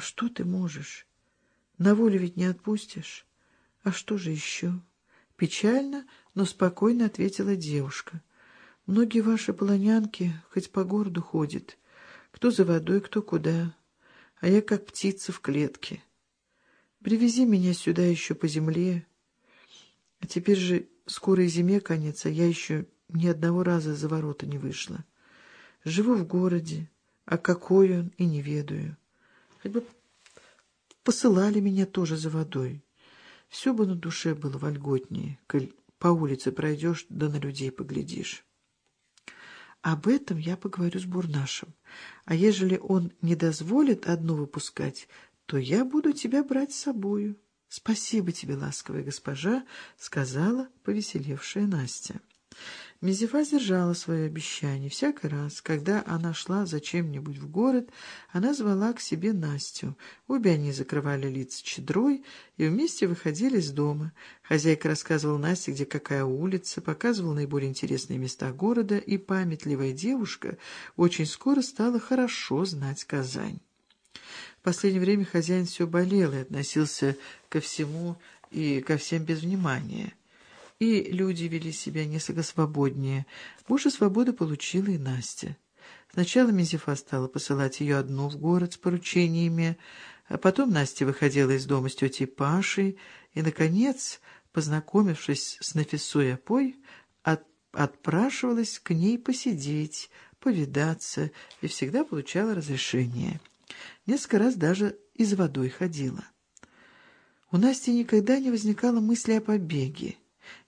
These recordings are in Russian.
А что ты можешь? На волю ведь не отпустишь. А что же еще? Печально, но спокойно ответила девушка. Многие ваши полонянки хоть по городу ходят. Кто за водой, кто куда. А я как птица в клетке. Привези меня сюда еще по земле. А теперь же скоро и зиме конец, а я еще ни одного раза за ворота не вышла. Живу в городе, а какой он и не ведаю. Хоть бы посылали меня тоже за водой. Все бы на душе было вольготнее, коль по улице пройдешь, да на людей поглядишь. Об этом я поговорю с Бурнашем. А ежели он не дозволит одну выпускать, то я буду тебя брать с собою. Спасибо тебе, ласковая госпожа, — сказала повеселевшая Настя. Мизефа сдержала свое обещание. Всякий раз, когда она шла за чем-нибудь в город, она звала к себе Настю. Обе они закрывали лица чедрой и вместе выходили из дома. Хозяйка рассказывала Насте, где какая улица, показывала наиболее интересные места города, и памятливая девушка очень скоро стала хорошо знать Казань. В последнее время хозяин все болел и относился ко всему и ко всем без внимания и люди вели себя несколько свободнее. Больше свободы получила и Настя. Сначала Мизефа стала посылать ее одну в город с поручениями, а потом Настя выходила из дома с тетей Пашей и, наконец, познакомившись с Нафисой Апой, от, отпрашивалась к ней посидеть, повидаться и всегда получала разрешение. Несколько раз даже из водой ходила. У Насти никогда не возникало мысли о побеге.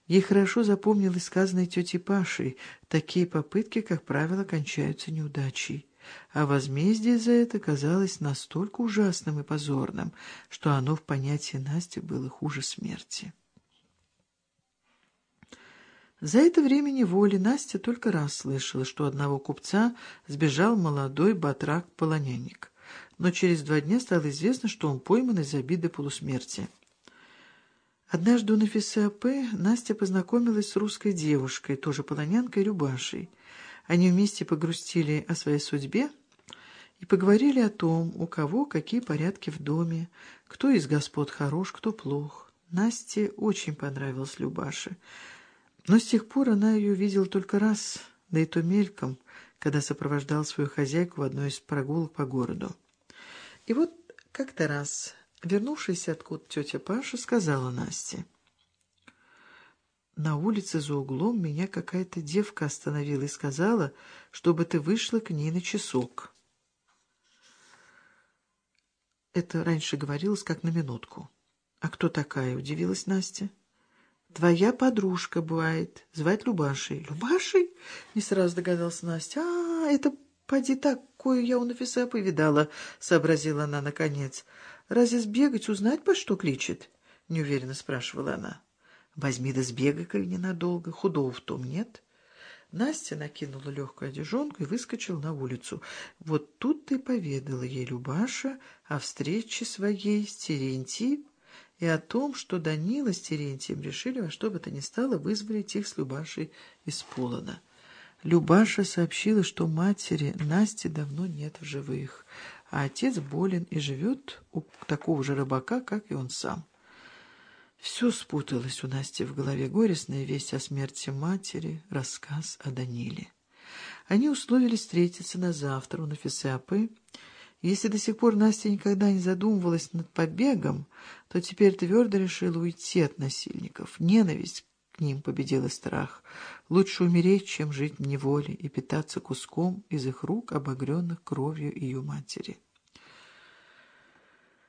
Ей хорошо запомнилось сказанное тетей Пашей. Такие попытки, как правило, кончаются неудачей. А возмездие за это казалось настолько ужасным и позорным, что оно в понятии Насти было хуже смерти. За это время неволи Настя только раз слышала, что одного купца сбежал молодой батрак-полонянник. Но через два дня стало известно, что он пойман из обиды полусмерти. Однажды у Нафисы А.П. Настя познакомилась с русской девушкой, тоже полонянкой Любашей. Они вместе погрустили о своей судьбе и поговорили о том, у кого какие порядки в доме, кто из господ хорош, кто плох. Насте очень понравилась Любаша, но с тех пор она ее видела только раз, да и то мельком, когда сопровождал свою хозяйку в одной из прогулок по городу. И вот как-то раз Вернувшись откуда тетя Паша сказала Насте. На улице за углом меня какая-то девка остановила и сказала, чтобы ты вышла к ней на часок. Это раньше говорилось как на минутку. А кто такая? Удивилась Настя. Твоя подружка бывает, звать Любашей. Любашей? Не сразу догадался Настя. А, это поди такую я у Нафиса повидала, сообразила она наконец. Разве сбегать, узнать, по что кличет? — неуверенно спрашивала она. — Возьми да сбегай, коль ненадолго. Худого в том нет. Настя накинула легкую одежонку и выскочила на улицу. Вот тут ты поведала ей Любаша о встрече своей с Терентием и о том, что Данила с Терентием решили во что бы то ни стало вызволить их с Любашей из Полона. Любаша сообщила, что матери Насти давно нет в живых а отец болен и живет у такого же рыбака, как и он сам. Все спуталось у Насти в голове. Горестная весть о смерти матери, рассказ о Даниле. Они условились встретиться на завтра у Нафисапы. Если до сих пор Настя никогда не задумывалась над побегом, то теперь твердо решила уйти от насильников. Ненависть к ним победила страх. Лучше умереть, чем жить в неволе и питаться куском из их рук, обогренных кровью ее матери.